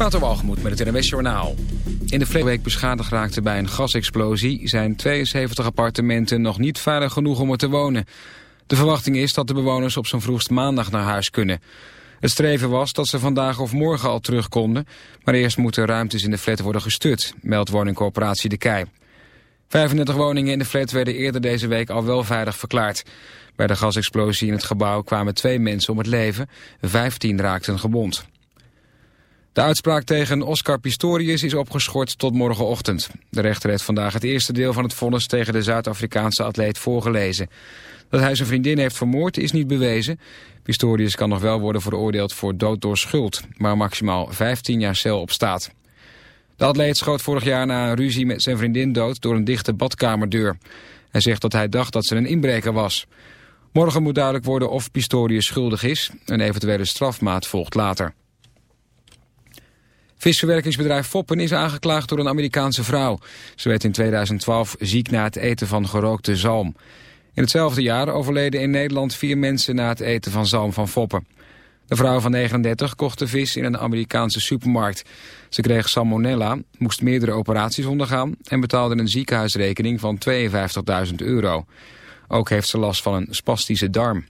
Waterwalgemoed met het NWS Journaal. In de week beschadigd raakte bij een gasexplosie... zijn 72 appartementen nog niet veilig genoeg om er te wonen. De verwachting is dat de bewoners op zijn vroegst maandag naar huis kunnen. Het streven was dat ze vandaag of morgen al terug konden... maar eerst moeten ruimtes in de flat worden gestut, meldt woningcorporatie De Kei. 35 woningen in de flat werden eerder deze week al wel veilig verklaard. Bij de gasexplosie in het gebouw kwamen twee mensen om het leven, 15 raakten gewond. De uitspraak tegen Oscar Pistorius is opgeschort tot morgenochtend. De rechter heeft vandaag het eerste deel van het vonnis tegen de Zuid-Afrikaanse atleet voorgelezen. Dat hij zijn vriendin heeft vermoord is niet bewezen. Pistorius kan nog wel worden veroordeeld voor dood door schuld, maar maximaal 15 jaar cel op staat. De atleet schoot vorig jaar na een ruzie met zijn vriendin dood door een dichte badkamerdeur. Hij zegt dat hij dacht dat ze een inbreker was. Morgen moet duidelijk worden of Pistorius schuldig is. Een eventuele strafmaat volgt later. Visverwerkingsbedrijf Foppen is aangeklaagd door een Amerikaanse vrouw. Ze werd in 2012 ziek na het eten van gerookte zalm. In hetzelfde jaar overleden in Nederland vier mensen na het eten van zalm van Foppen. De vrouw van 39 kocht de vis in een Amerikaanse supermarkt. Ze kreeg salmonella, moest meerdere operaties ondergaan... en betaalde een ziekenhuisrekening van 52.000 euro. Ook heeft ze last van een spastische darm.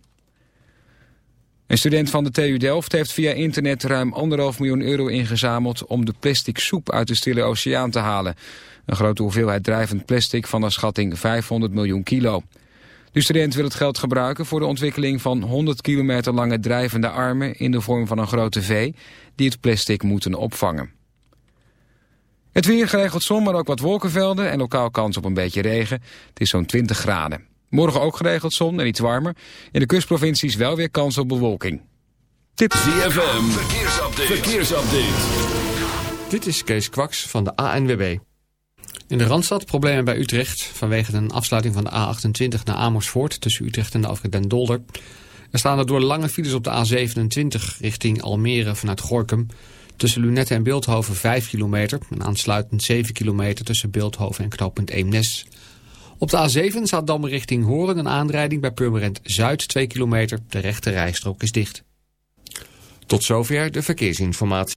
Een student van de TU Delft heeft via internet ruim 1,5 miljoen euro ingezameld om de plastic soep uit de Stille Oceaan te halen. Een grote hoeveelheid drijvend plastic van een schatting 500 miljoen kilo. De student wil het geld gebruiken voor de ontwikkeling van 100 kilometer lange drijvende armen in de vorm van een grote V die het plastic moeten opvangen. Het weer geregeld zon, maar ook wat wolkenvelden en lokaal kans op een beetje regen. Het is zo'n 20 graden. Morgen ook geregeld zon en iets warmer. In de kustprovincies wel weer kans op bewolking. Tip ZFM, verkeersupdate. verkeersupdate. Dit is Kees Kwaks van de ANWB. In de Randstad problemen bij Utrecht vanwege een afsluiting van de A28 naar Amersfoort tussen Utrecht en de afrit Den Dolder. Er staan er door lange files op de A27 richting Almere vanuit Gorkum. Tussen Lunette en Beeldhoven 5 kilometer en aansluitend 7 kilometer tussen Beeldhoven en knooppunt Eemnes. Op de A7 staat dan richting Horen een aanrijding bij Purmerend Zuid 2 kilometer. De rechte rijstrook is dicht. Tot zover de verkeersinformatie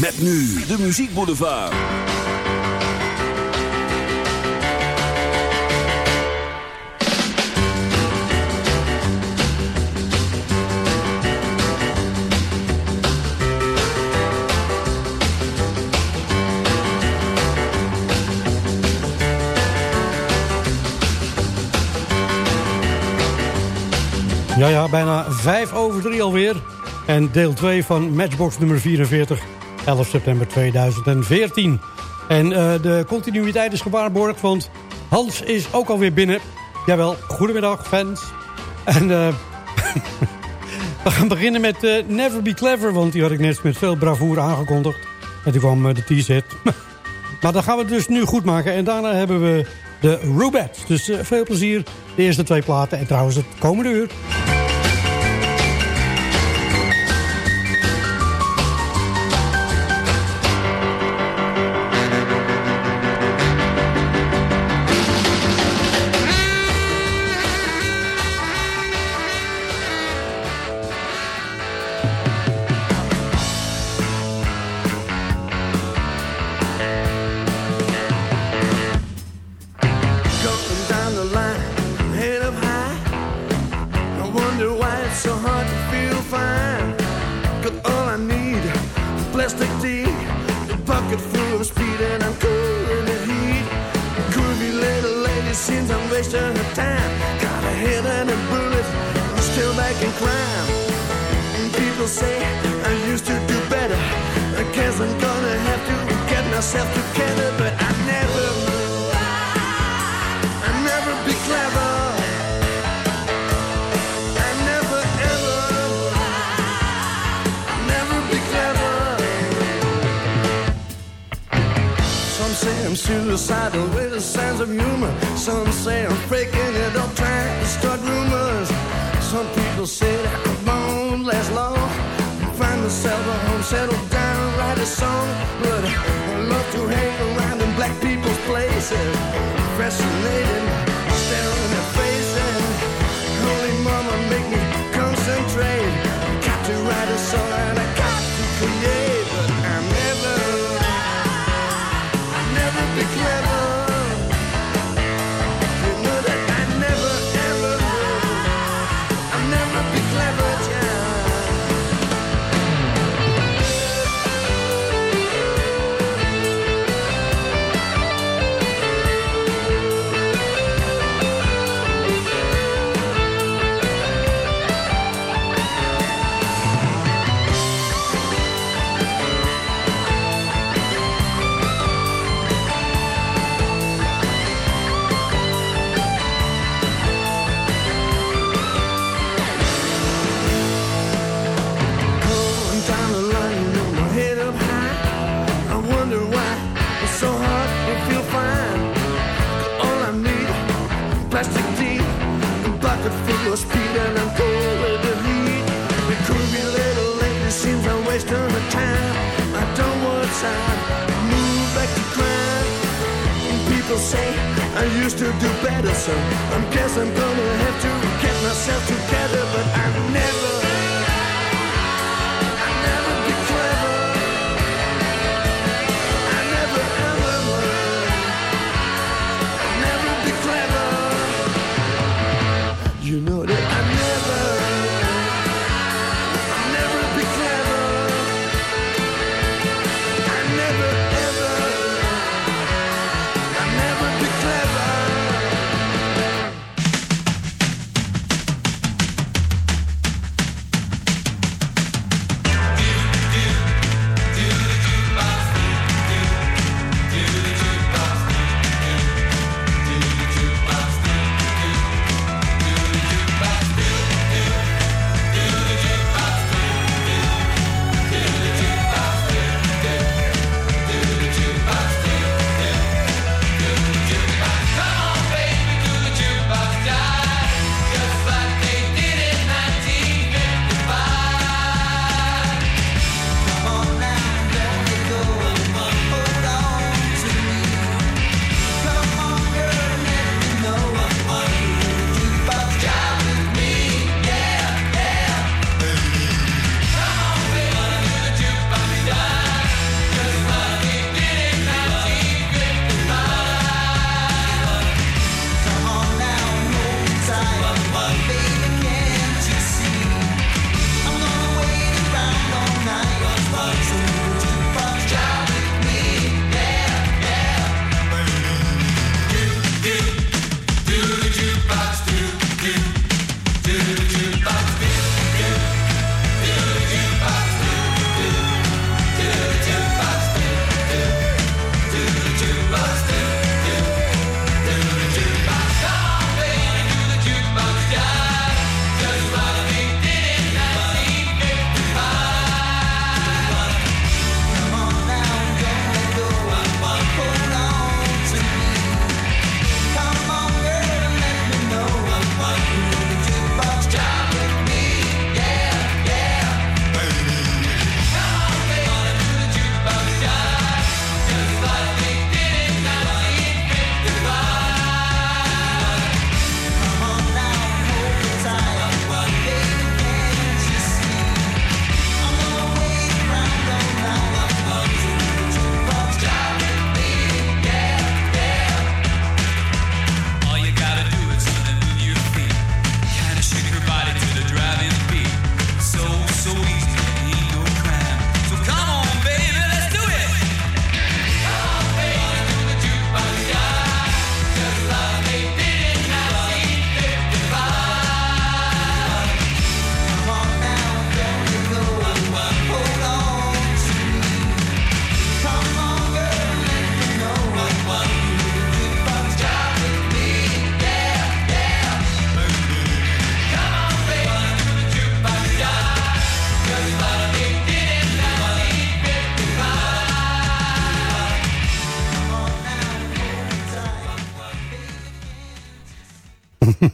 Met nu de Muziek Boulevard. Ja, ja, bijna vijf over drie alweer. En deel 2 van Matchbox nummer 44 11 september 2014. En uh, de continuïteit is gewaarborgd, want Hans is ook alweer binnen. Jawel, goedemiddag fans. En uh, we gaan beginnen met uh, Never Be Clever, want die had ik net met veel bravoure aangekondigd. En toen kwam de T-set. maar dan gaan we dus nu goed maken. En daarna hebben we de Rubettes. Dus veel plezier. De eerste twee platen en trouwens het komende uur. myself together, but I never, I never be clever. I never ever, I never be clever. Some say I'm suicidal with a sense of humor. Some say I'm breaking it up, trying to start rumors. Some people say that I won't last long. Find myself a home, settle down, write a song, but love to hang around in black people's places. Fascinating, staring in their faces. Holy mama, make me concentrate. Got to write a song and I got to create. used to do better, so I guess I'm gonna have to get myself together, but I never.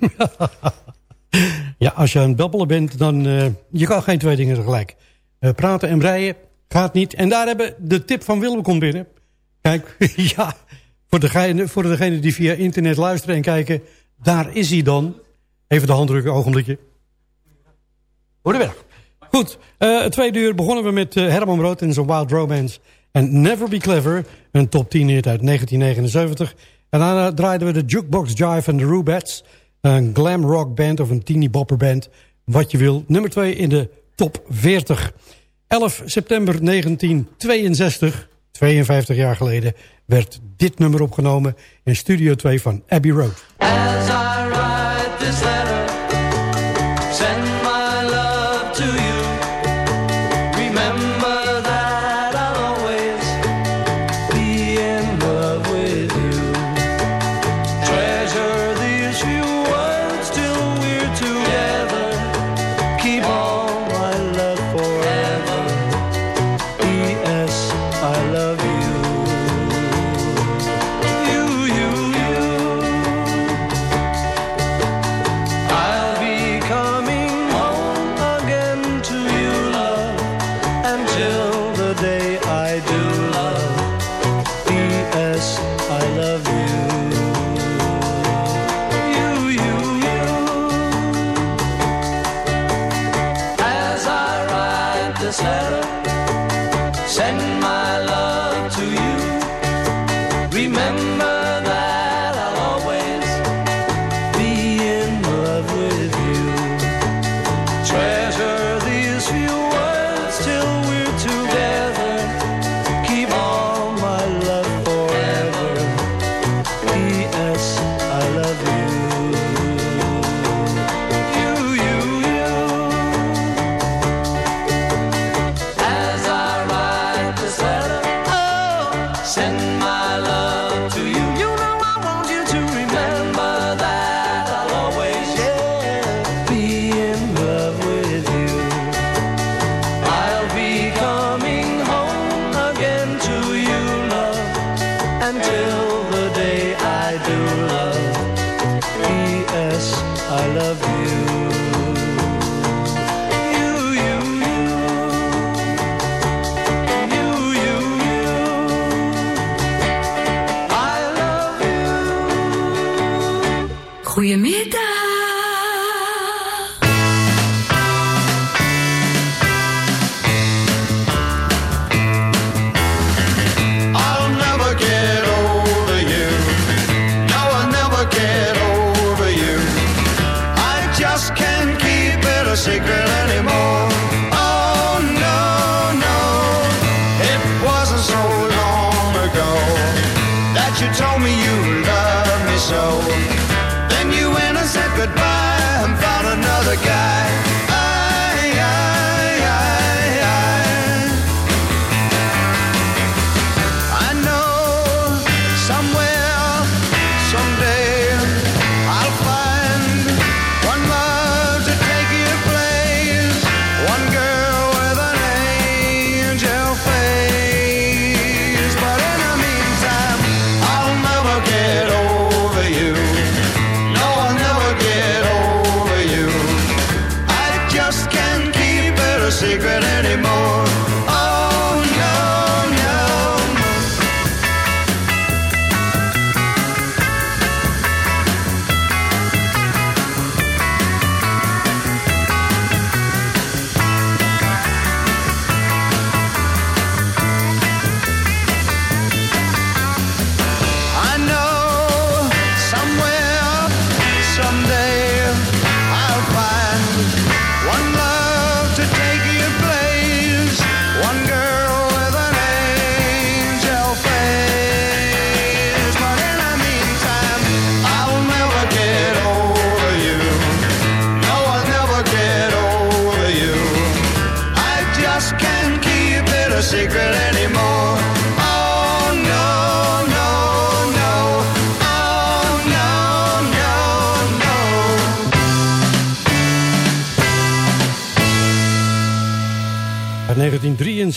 ja, als je aan het babbelen bent, dan uh, je kan geen twee dingen tegelijk. Uh, praten en breien gaat niet. En daar hebben de tip van Willem komt binnen. Kijk, ja, voor degene, voor die via internet luisteren en kijken, daar is hij dan. Even de hand drukken, ogenblikje. Goedemiddag. Goed, uh, uur begonnen we met Herman Brood en zijn Wild Romance. En Never Be Clever, een top 10 hit uit 1979. En daarna draaiden we de Jukebox Jive en de Rubettes. Een glam rock band of een teeny bopper band. Wat je wil. Nummer 2 in de top 40. 11 september 1962, 52 jaar geleden, werd dit nummer opgenomen in Studio 2 van Abbey Road. As I this letter. Send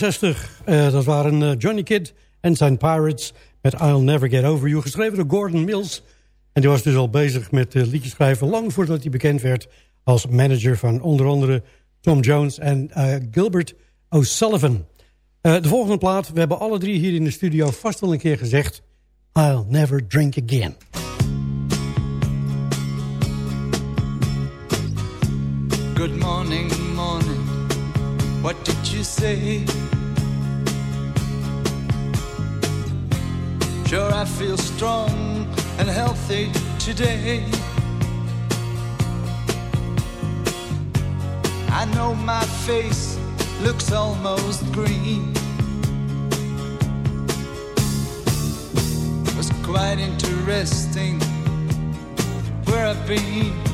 Uh, dat waren uh, Johnny Kidd en zijn Pirates met I'll Never Get Over You. Geschreven door Gordon Mills. En die was dus al bezig met uh, liedjes schrijven... lang voordat hij bekend werd als manager van onder andere Tom Jones en Gilbert O'Sullivan. De volgende plaat, we hebben alle drie hier in de studio vast wel een keer gezegd... I'll never drink again. Good morning, what did you say? Sure I feel strong and healthy today I know my face looks almost green. It was quite interesting where I've been.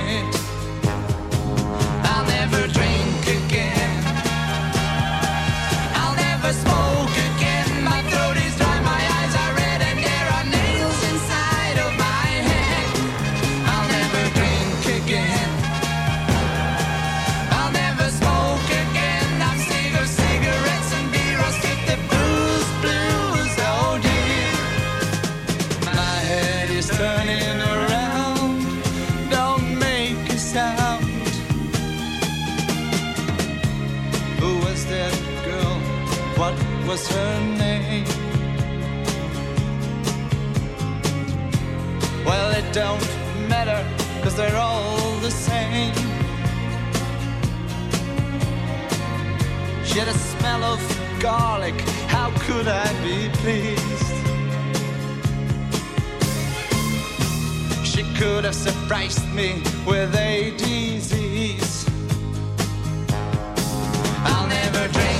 Never drink again. The same. She had a smell of garlic. How could I be pleased? She could have surprised me with a disease. I'll never drink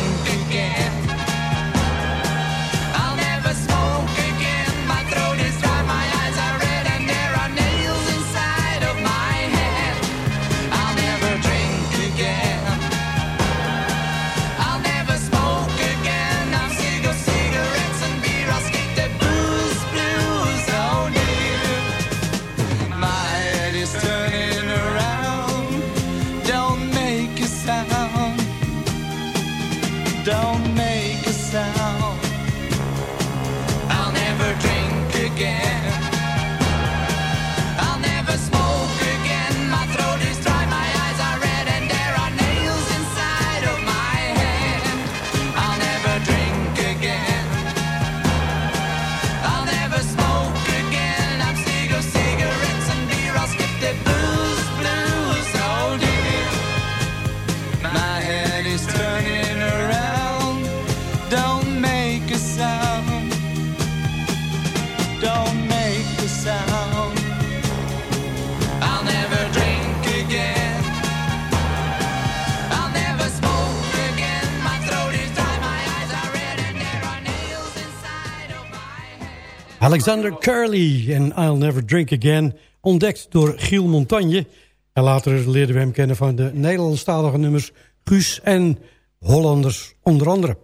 Alexander Curly en I'll Never Drink Again. Ontdekt door Giel Montagne. En later leerden we hem kennen van de Nederlandstalige nummers Guus en Hollanders onder andere.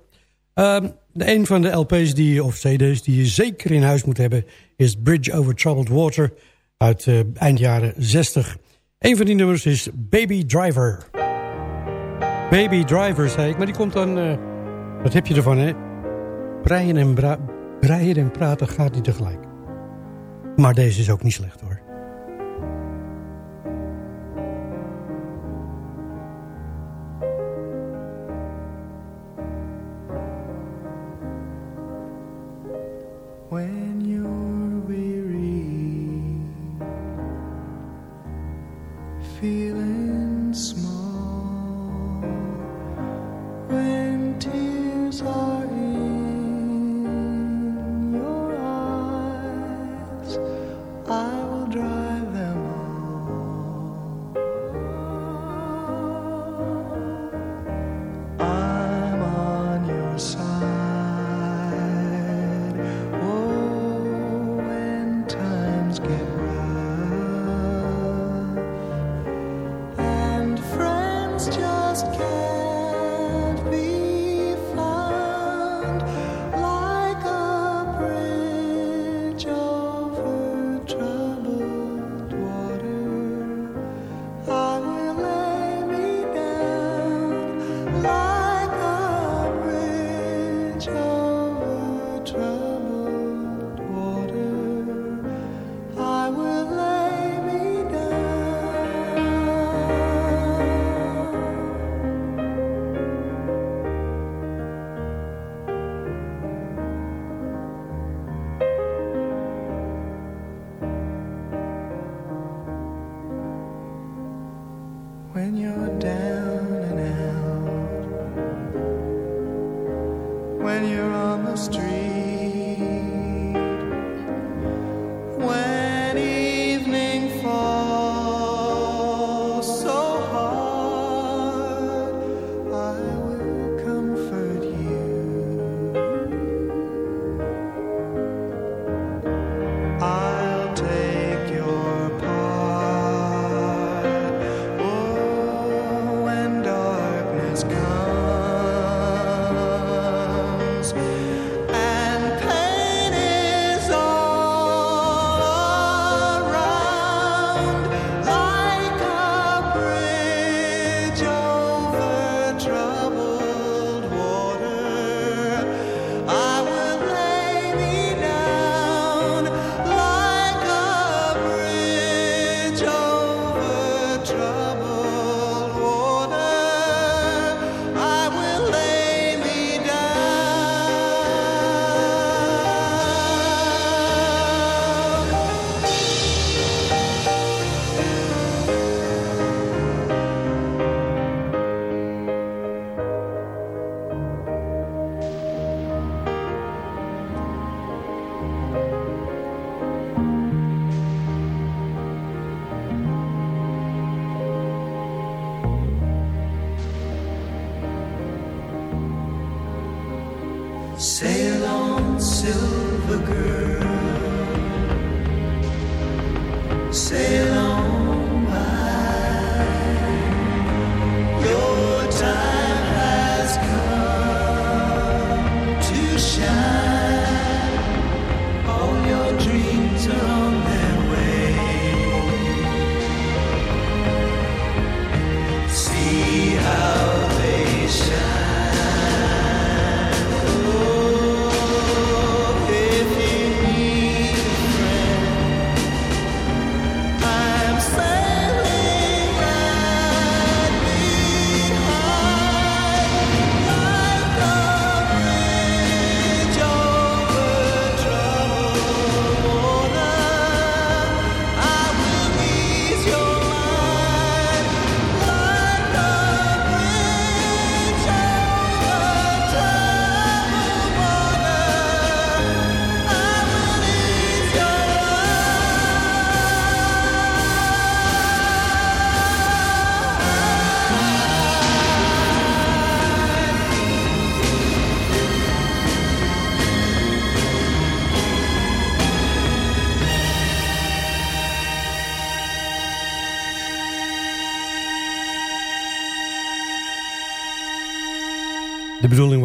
Ehm, de een van de LP's die, of CD's die je zeker in huis moet hebben... is Bridge Over Troubled Water uit eh, eind jaren 60. Een van die nummers is Baby Driver. Baby Driver, zei ik, maar die komt dan... eh, wat heb je ervan, hè? Breien en, breien en praten gaat niet tegelijk. Maar deze is ook niet slecht, hoor.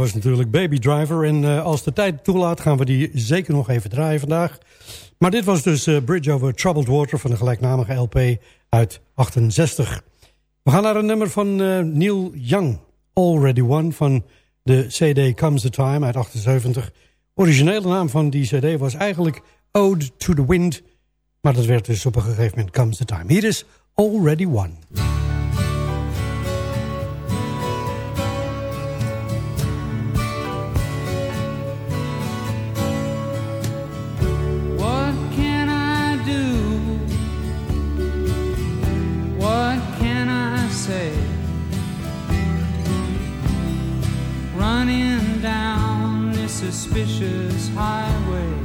Was natuurlijk Baby Driver. En eh, als de tijd toelaat gaan we die zeker nog even draaien vandaag. Maar dit was dus eh, Bridge Over Troubled Water van de gelijknamige LP uit 68. We gaan naar een nummer van eh, Neil Young. Already One van de CD Comes the Time uit 78. Originele naam van die CD was eigenlijk Ode to the Wind. Maar dat werd dus op een gegeven moment Comes the Time. Hier is Already One. Suspicious highway.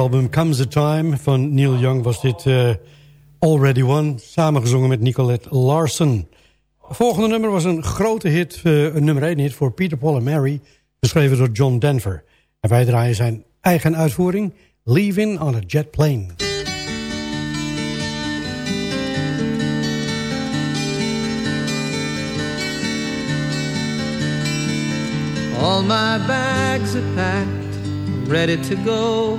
Album Comes a Time van Neil Young was dit eh, Already One. Samengezongen met Nicolette Larson. Het volgende nummer was een grote hit, eh, een nummer 1 hit voor Peter, Paul en Mary. Geschreven door John Denver. En wij draaien zijn eigen uitvoering. Leaving on a Jet Plane. All my bags are packed, ready to go.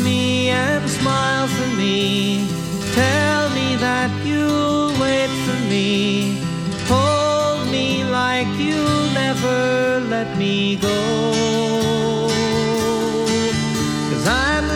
me and smile for me. Tell me that you'll wait for me. Hold me like you'll never let me go. Cause I'm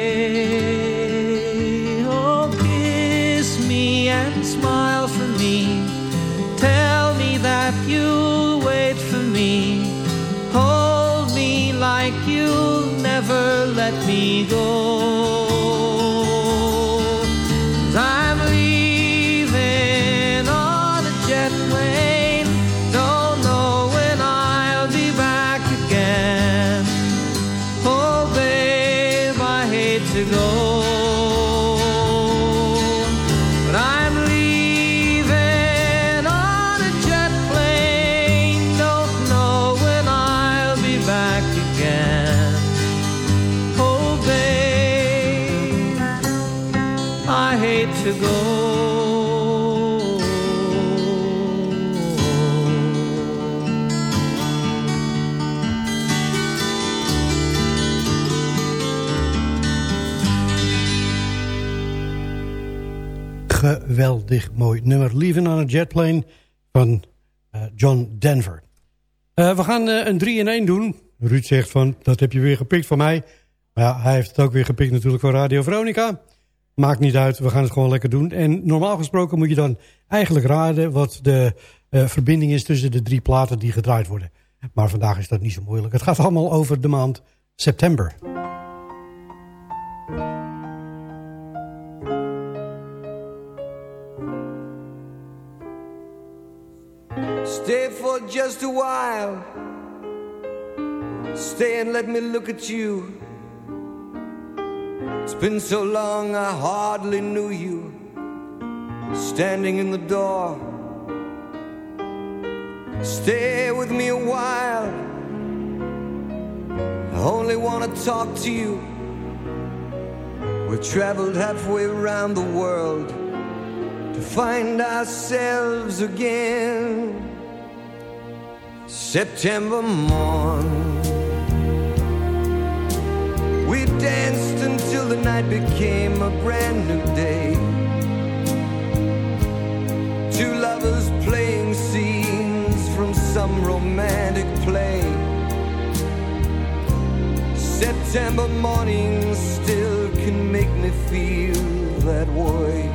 let me go. Geweldig mooi nummer. Leaving on a Jetplane van eh, John Denver. Eh, we gaan eh, een 3 in 1 doen. Ruud zegt van, dat heb je weer gepikt van mij. Maar ja, hij heeft het ook weer gepikt natuurlijk voor Radio Veronica. Maakt niet uit, we gaan het gewoon lekker doen. En normaal gesproken moet je dan eigenlijk raden... wat de verbinding is tussen de drie platen die gedraaid worden. Maar vandaag is dat niet zo moeilijk. Het gaat allemaal over de maand september. Stay for just a while. Stay and let me look at you. It's been so long I hardly knew you. Standing in the door. Stay with me a while. I only want to talk to you. We've traveled halfway around the world to find ourselves again. September morn. We danced until the night became a brand new day. Two lovers playing scenes from some romantic play. September morning still can make me feel that way.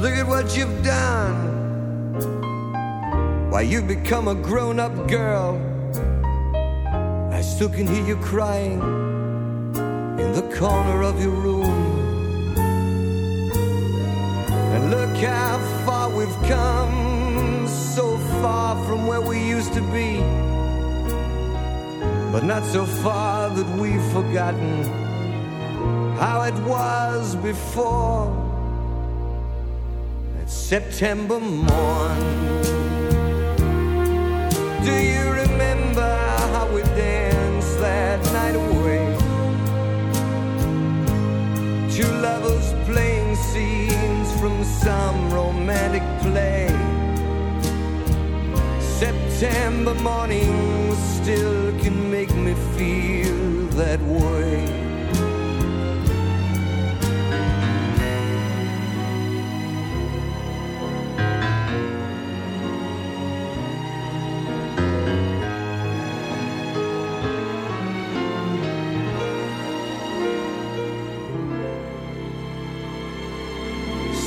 Look at what you've done. Why, you've become a grown up girl. I still can hear you crying in the corner of your room. And look how far we've come, so far from where we used to be. But not so far that we've forgotten how it was before. That September morn. Do you remember how we danced that night away? Two lovers playing scenes from some romantic play. September mornings still can make me feel that way.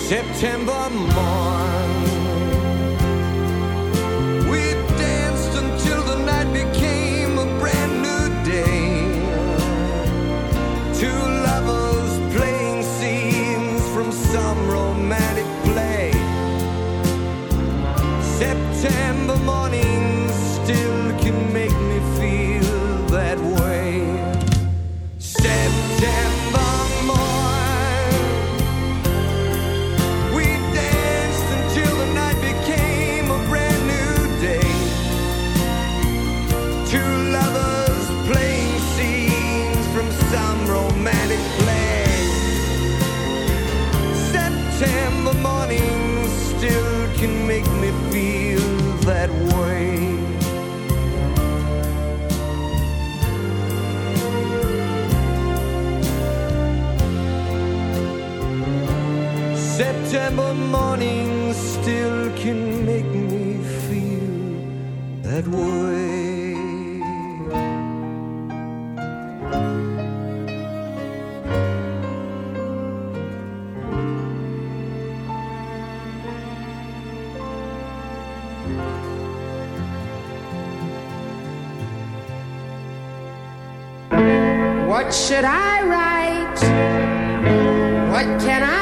September morn. What should I write? What can I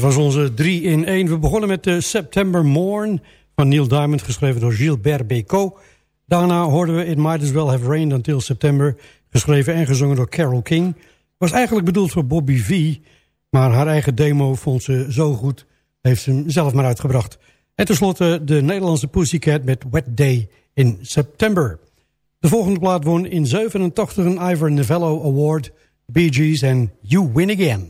Dat was onze 3 in 1. We begonnen met de September Morn van Neil Diamond, geschreven door Gilbert Bécaud. Daarna hoorden we It Might As Well Have Rained Until September, geschreven en gezongen door Carole King. Was eigenlijk bedoeld voor Bobby V, maar haar eigen demo vond ze zo goed, heeft ze hem zelf maar uitgebracht. En tenslotte de Nederlandse Pussycat met Wet Day in September. De volgende plaat won in 87 een Ivor Novello Award, Bee Gees en You Win Again.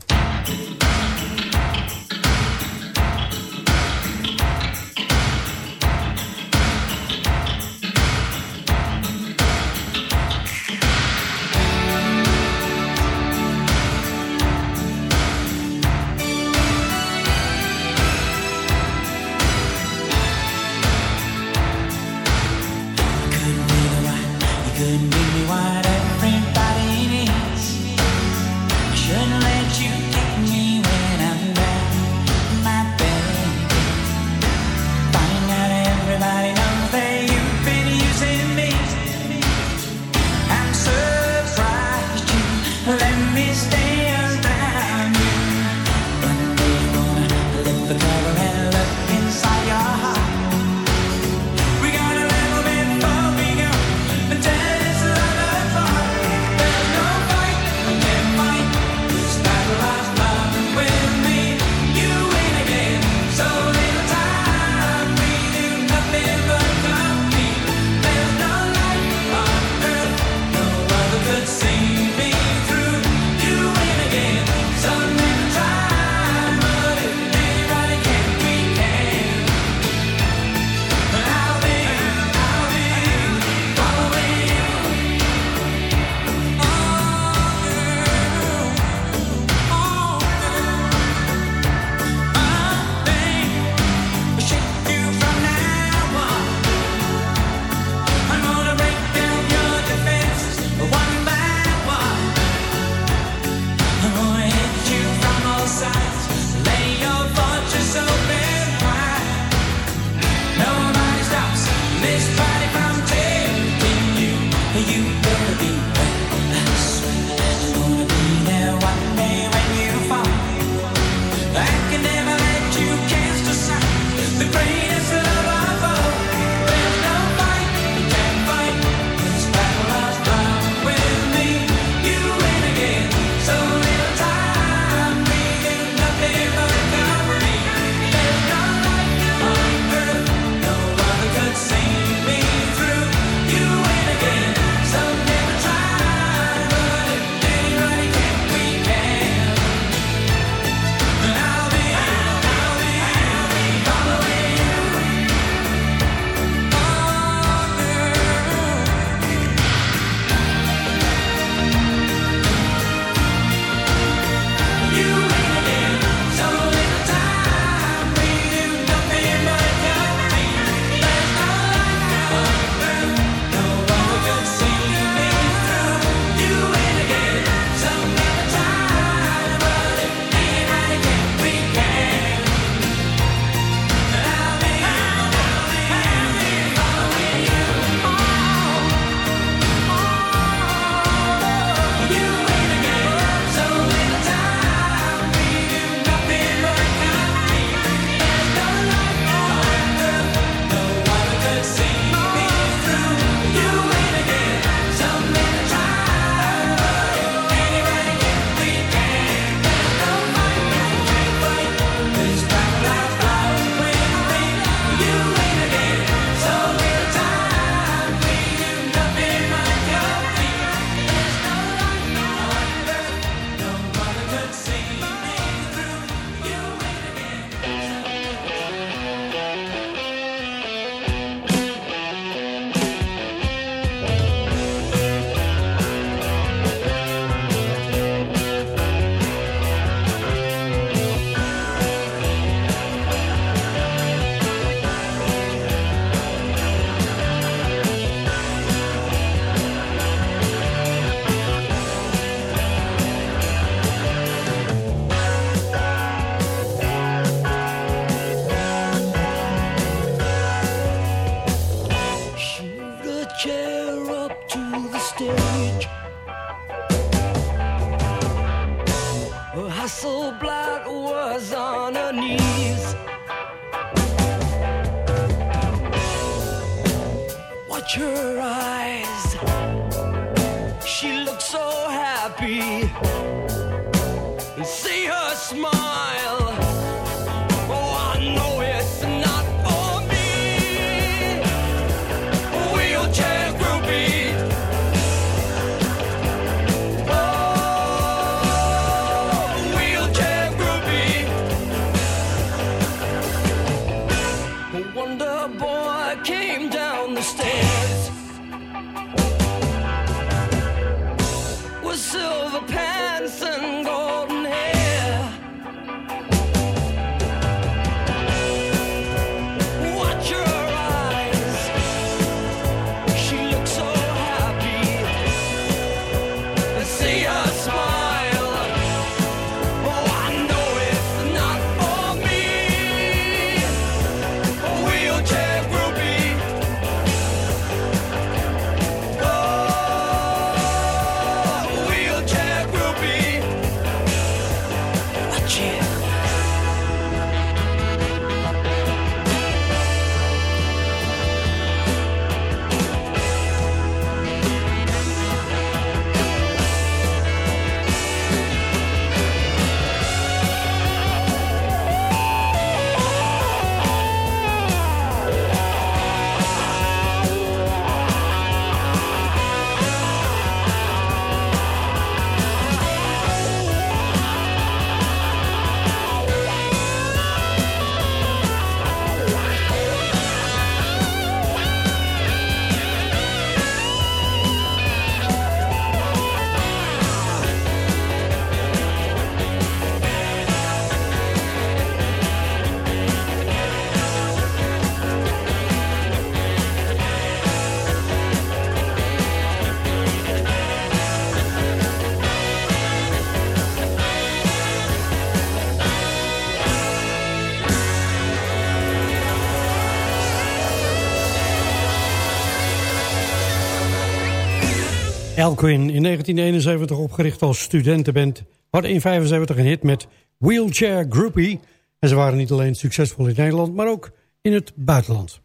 Elquin, in 1971 opgericht als studentenband, hadden in 75 een hit met Wheelchair Groupie. En ze waren niet alleen succesvol in Nederland, maar ook in het buitenland.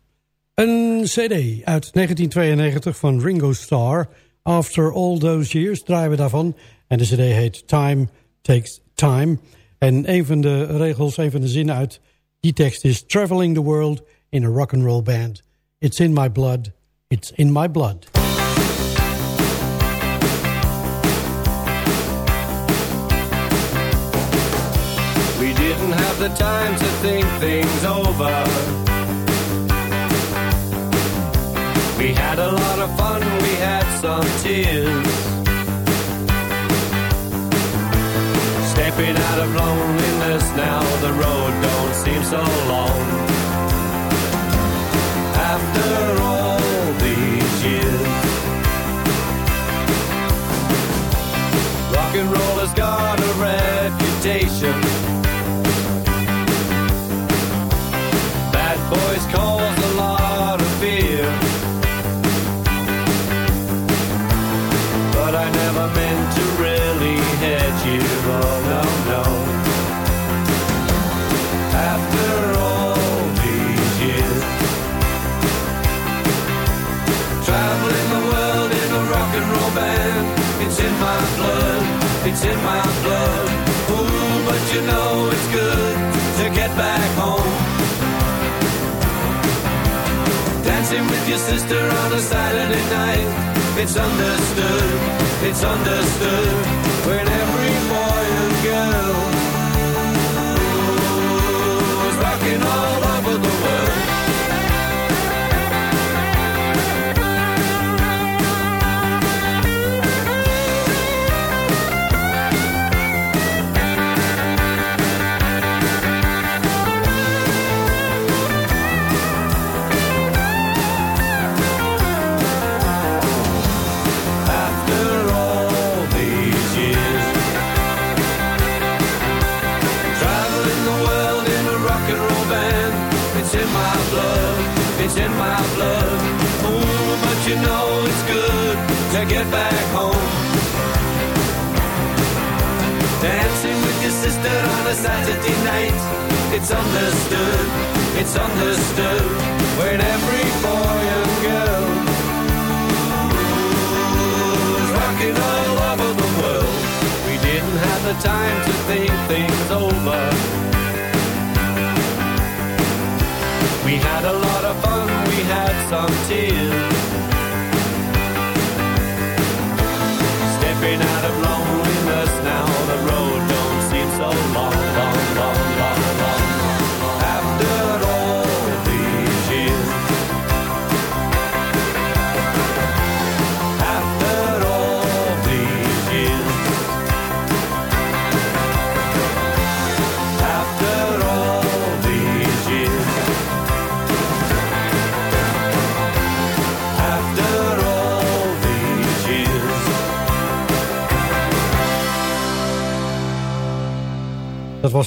Een cd uit 1992 van Ringo Starr, After All Those Years, draaien we daarvan. En de cd heet Time Takes Time. En een van de regels, een van de zinnen uit die tekst is... Traveling the world in a rock and roll band. It's in my blood, it's in my blood. The time to think things over. We had a lot of fun, we had some tears. Stepping out of loneliness now, the road don't seem so long. After all these years, rock and roll has got a reputation. Dancing with your sister on a Saturday night. It's understood, it's understood. When every boy and girl is rocking all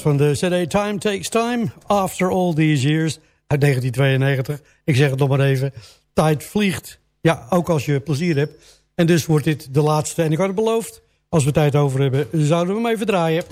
van de CD Time Takes Time, After All These Years, uit 1992. Ik zeg het nog maar even, tijd vliegt. Ja, ook als je plezier hebt. En dus wordt dit de laatste, en ik had het beloofd, als we tijd over hebben, zouden we hem even draaien.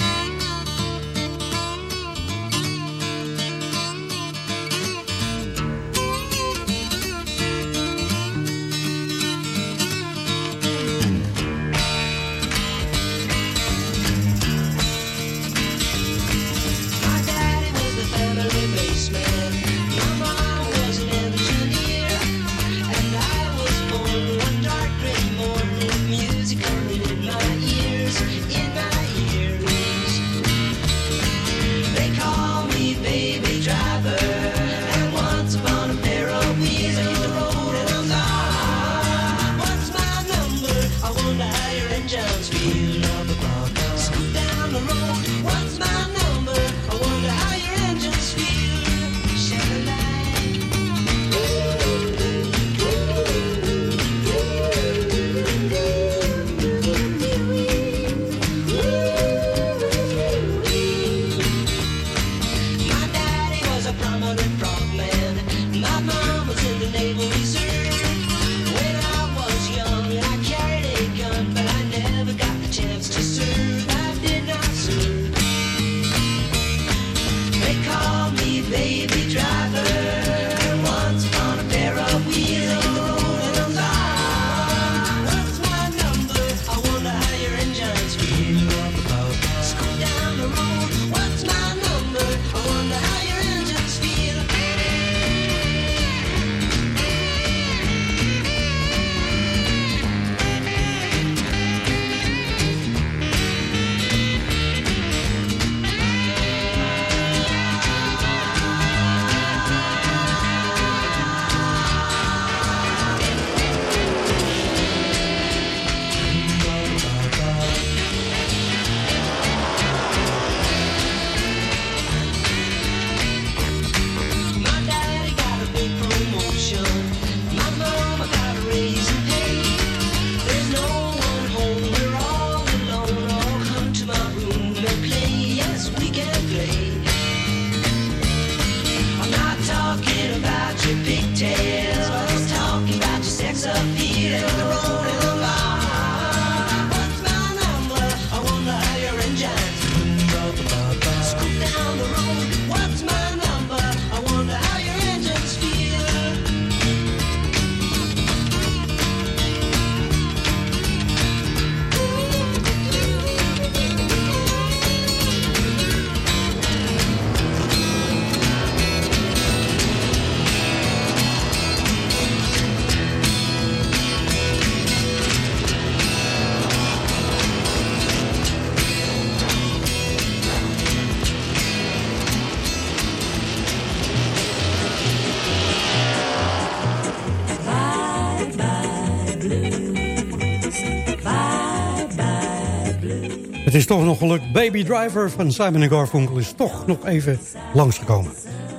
Toch nog gelukt. Baby Driver van Simon Garfunkel is toch nog even langsgekomen.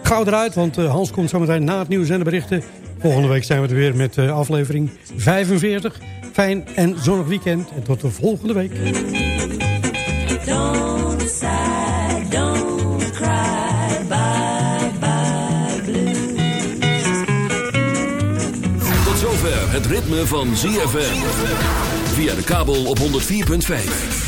Gauw eruit, want eh, Hans komt zometeen na het nieuws en de berichten. Volgende week zijn we er weer met eh, aflevering 45. Fijn en zonnig weekend en tot de volgende week. Don't sigh, don't cry, bye bye blues. Tot zover het ritme van ZFM. Via de kabel op 104.5.